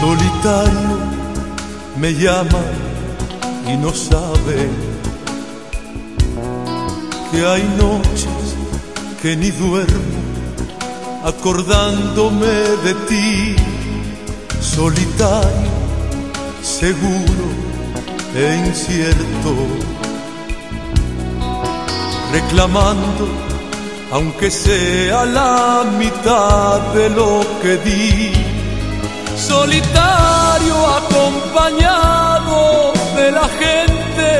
solitario me llama y no sabe que hay noches que ni duermo acordándome de ti, solitario, seguro e incierto, reclamando, aunque sea la mitad de lo que di, solitario acompañado de la gente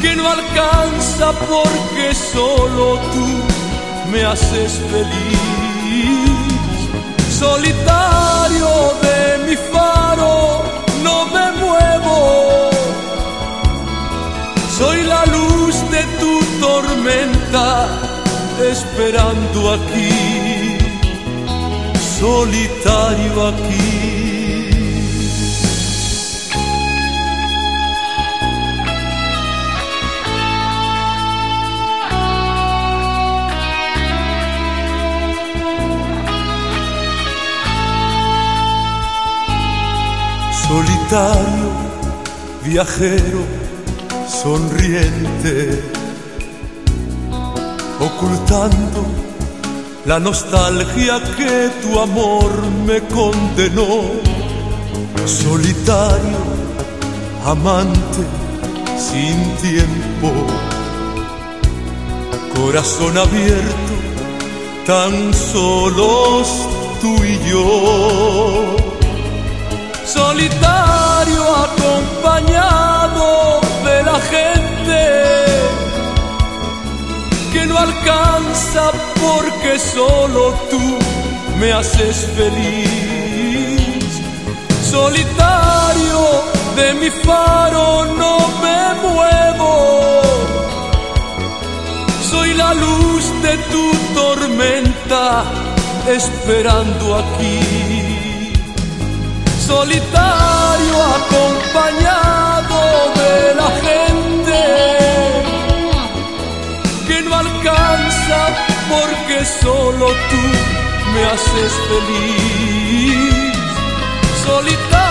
que no alcanza porque solo tú me haces feliz. Solitario de mi faro, no me muevo. Soy la luz de tu tormenta, esperando aquí, solitario aquí. solitario, viajero, sonriente, ocultando la nostalgia que tu amor me condenó, solitario, amante, sin tiempo, corazón abierto, tan solos tú y yo. Solitario solo tú me haces feliz. Solitario de mi faro no me muevo. Soy la luz de tu tormenta esperando aquí solitario acompañado solo tú me haces feliz. Solitario